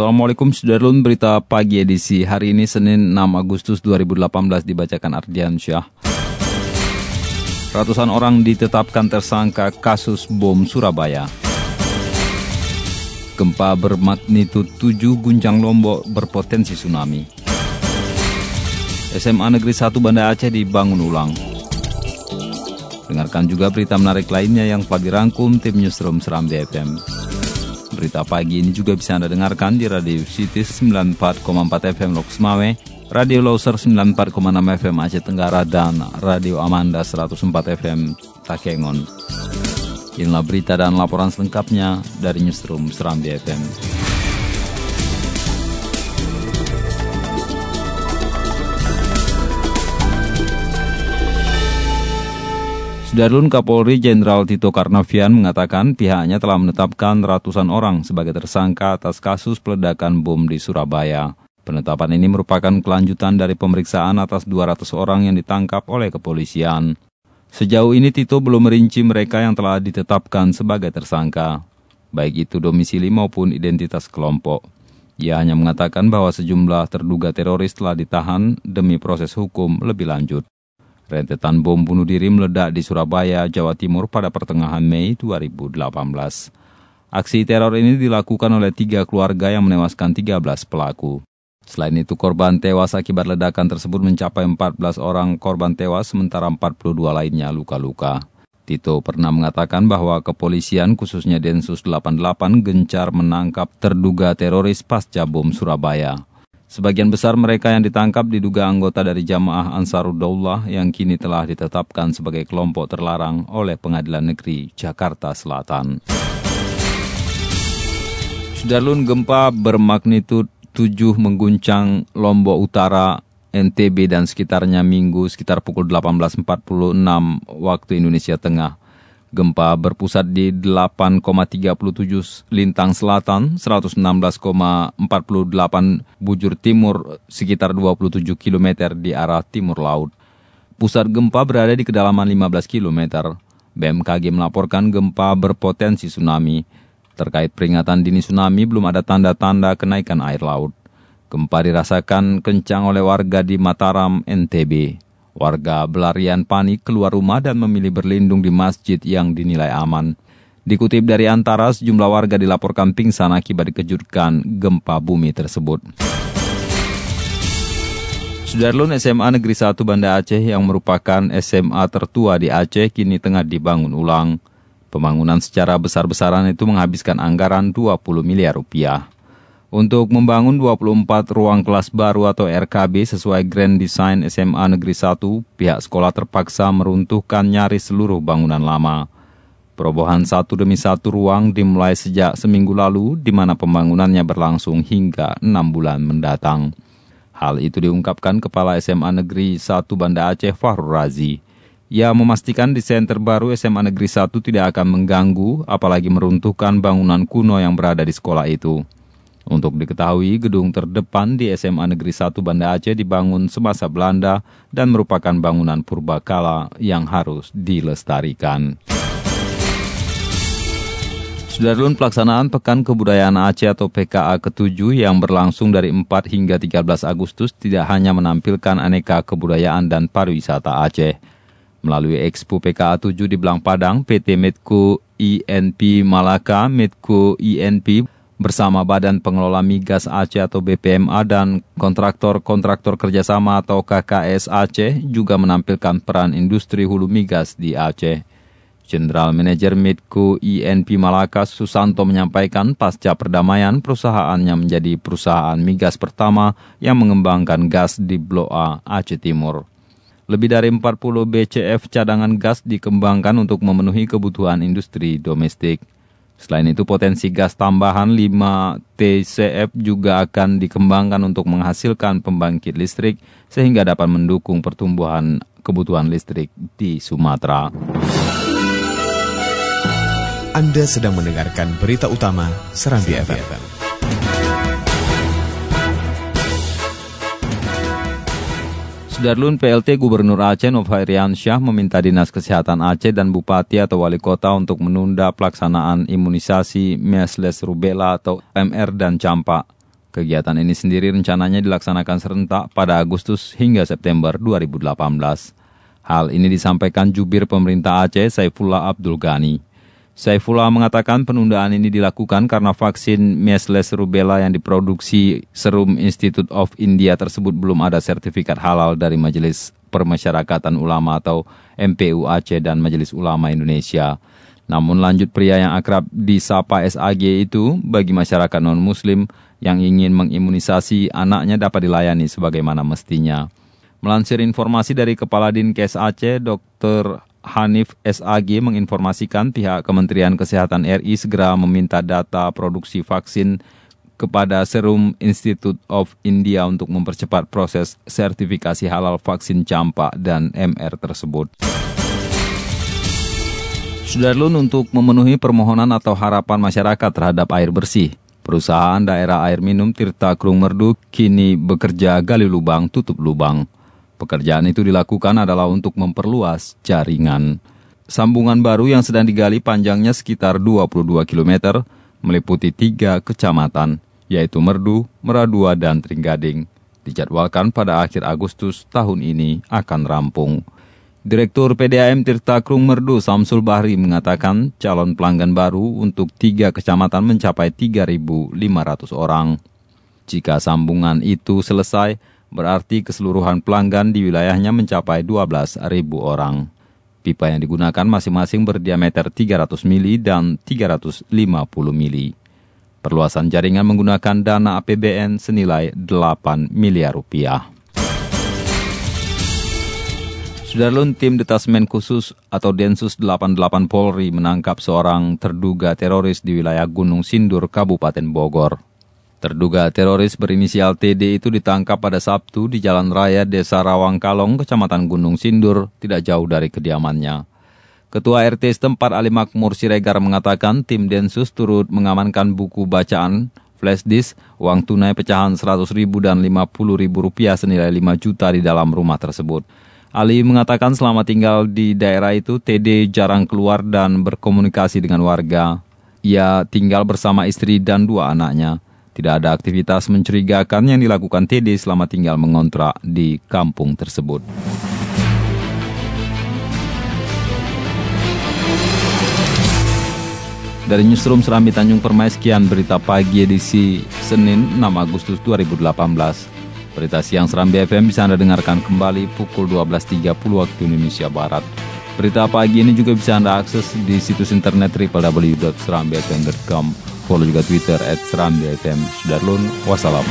Assalamualaikum Sudarlun, berita pagi edisi hari ini Senin 6 Agustus 2018 dibacakan Ardian Syah. Ratusan orang ditetapkan tersangka kasus bom Surabaya. Gempa bermagnitud 7 guncang Lombok berpotensi tsunami. SMA Negeri 1 Banda Aceh dibangun ulang. Dengarkan juga berita menarik lainnya yang telah dirangkum tim Newsroom Seram BFM. Berita pagi ini juga bisa Anda dengarkan di Radio City 94,4 FM Lokus Mawai, Radio Loser 94,6 FM Aceh Tenggara, dan Radio Amanda 104 FM Takengon. Inilah berita dan laporan selengkapnya dari Newsroom Serambi FM. Sudarlun Kapolri Jenderal Tito Karnavian mengatakan pihaknya telah menetapkan ratusan orang sebagai tersangka atas kasus peledakan bom di Surabaya. Penetapan ini merupakan kelanjutan dari pemeriksaan atas 200 orang yang ditangkap oleh kepolisian. Sejauh ini Tito belum merinci mereka yang telah ditetapkan sebagai tersangka, baik itu domisili maupun identitas kelompok. Ia hanya mengatakan bahwa sejumlah terduga teroris telah ditahan demi proses hukum lebih lanjut. Rentetan bom bunuh diri meledak di Surabaya, Jawa Timur pada pertengahan Mei 2018. Aksi teror ini dilakukan oleh tiga keluarga yang menewaskan 13 pelaku. Selain itu, korban tewas akibat ledakan tersebut mencapai 14 orang korban tewas, sementara 42 lainnya luka-luka. Tito pernah mengatakan bahwa kepolisian khususnya Densus 88 gencar menangkap terduga teroris pasca bom Surabaya. Sebagian besar mereka yang ditangkap diduga anggota dari jamaah Ansaruddaullah yang kini telah ditetapkan sebagai kelompok terlarang oleh Pengadilan Negeri Jakarta Selatan. Sudarlun gempa bermagnitud 7 mengguncang Lombok Utara, NTB dan sekitarnya minggu sekitar pukul 18.46 waktu Indonesia Tengah. Gempa berpusat di 8,37 Lintang Selatan, 116,48 Bujur Timur, sekitar 27 km di arah timur laut. Pusat gempa berada di kedalaman 15 km. BMKG melaporkan gempa berpotensi tsunami. Terkait peringatan dini tsunami, belum ada tanda-tanda kenaikan air laut. Gempa dirasakan kencang oleh warga di Mataram, NTB. Warga belarian panik keluar rumah dan memilih berlindung di masjid yang dinilai aman. Dikutip dari antara, sejumlah warga dilaporkan pingsan akibat dikejutkan gempa bumi tersebut. Sudarlun SMA Negeri 1 Banda Aceh yang merupakan SMA tertua di Aceh kini tengah dibangun ulang. Pembangunan secara besar-besaran itu menghabiskan anggaran 20 miliar rupiah. Untuk membangun 24 ruang kelas baru atau RKB sesuai Grand Design SMA Negeri 1, pihak sekolah terpaksa meruntuhkan nyaris seluruh bangunan lama. Perobohan satu demi satu ruang dimulai sejak seminggu lalu, di mana pembangunannya berlangsung hingga enam bulan mendatang. Hal itu diungkapkan Kepala SMA Negeri 1 Banda Aceh Fahrul Razi. Ia memastikan desain terbaru SMA Negeri 1 tidak akan mengganggu, apalagi meruntuhkan bangunan kuno yang berada di sekolah itu. Untuk diketahui, gedung terdepan di SMA Negeri 1 Banda Aceh dibangun semasa Belanda dan merupakan bangunan purbakala yang harus dilestarikan. Sudarlun pelaksanaan Pekan Kebudayaan Aceh atau PKA ke-7 yang berlangsung dari 4 hingga 13 Agustus tidak hanya menampilkan aneka kebudayaan dan pariwisata Aceh. Melalui Expo PKA 7 di Belang Padang, PT Medco INP Malaka, Medco INP bersama Badan Pengelola Migas Aceh atau BPMA dan kontraktor-kontraktor kerjasama atau KKS Aceh juga menampilkan peran industri hulu migas di Aceh. General Manager Midco INP Malaka Susanto menyampaikan pasca perdamaian perusahaannya menjadi perusahaan migas pertama yang mengembangkan gas di Blok A Aceh Timur. Lebih dari 40 BCF cadangan gas dikembangkan untuk memenuhi kebutuhan industri domestik. Selain itu, potensi gas tambahan 5 TCF juga akan dikembangkan untuk menghasilkan pembangkit listrik sehingga dapat mendukung pertumbuhan kebutuhan listrik di Sumatera. Anda sedang mendengarkan berita utama Serambi FM. Sudarlun PLT Gubernur Aceh Novairian Syah meminta Dinas Kesehatan Aceh dan Bupati atau Wali Kota untuk menunda pelaksanaan imunisasi measles rubella atau MR dan campak. Kegiatan ini sendiri rencananya dilaksanakan serentak pada Agustus hingga September 2018. Hal ini disampaikan jubir pemerintah Aceh Saifullah Abdul Ghani. Saifullah mengatakan penundaan ini dilakukan karena vaksin measles rubella yang diproduksi Serum Institute of India tersebut belum ada sertifikat halal dari Majelis Permasyarakatan Ulama atau MPU Aceh dan Majelis Ulama Indonesia. Namun lanjut pria yang akrab disapa SAG itu bagi masyarakat non-muslim yang ingin mengimunisasi anaknya dapat dilayani sebagaimana mestinya. Melansir informasi dari Kepala Dinkes Aceh, Dr. Hanif SAG menginformasikan pihak Kementerian Kesehatan RI segera meminta data produksi vaksin kepada Serum Institute of India untuk mempercepat proses sertifikasi halal vaksin campak dan MR tersebut. Sudarlun untuk memenuhi permohonan atau harapan masyarakat terhadap air bersih. Perusahaan daerah air minum Tirta Krung Merdu kini bekerja gali lubang tutup lubang. Pekerjaan itu dilakukan adalah untuk memperluas jaringan. Sambungan baru yang sedang digali panjangnya sekitar 22 km, meliputi tiga kecamatan, yaitu Merdu, Meradua, dan Tringgading. Dijadwalkan pada akhir Agustus tahun ini akan rampung. Direktur PDAM Tirta Krung Merdu Samsul Bahri mengatakan calon pelanggan baru untuk tiga kecamatan mencapai 3.500 orang. Jika sambungan itu selesai, berarti keseluruhan pelanggan di wilayahnya mencapai 12.000 orang. Pipa yang digunakan masing-masing berdiameter 300 mili dan 350 mili. Perluasan jaringan menggunakan dana APBN senilai 8 miliar rupiah. Sudarlun tim detasmen khusus atau Densus 88 Polri menangkap seorang terduga teroris di wilayah Gunung Sindur, Kabupaten Bogor. Terduga teroris berinisial TD itu ditangkap pada Sabtu di Jalan Raya Desa Rawangkalong, Kecamatan Gunung Sindur, tidak jauh dari kediamannya. Ketua RT setempat Ali Makmur Siregar mengatakan tim Densus turut mengamankan buku bacaan, flash disk, uang tunai pecahan 100 ribu dan 50 ribu rupiah senilai 5 juta di dalam rumah tersebut. Ali mengatakan selama tinggal di daerah itu, TD jarang keluar dan berkomunikasi dengan warga. Ia tinggal bersama istri dan dua anaknya. Tidak ada aktivitas mencurigakan yang dilakukan TD selama tinggal mengontrak di kampung tersebut. Dari Newsroom Serambi Tanjung Permai, sekian berita pagi edisi Senin 6 Agustus 2018. Berita siang Serambi FM bisa Anda dengarkan kembali pukul 12.30 waktu Indonesia Barat. Berita pagi ini juga bisa Anda akses di situs internet www.serambifm.com follow juga Twitter at Serambi FM. Sudarlun, wassalam.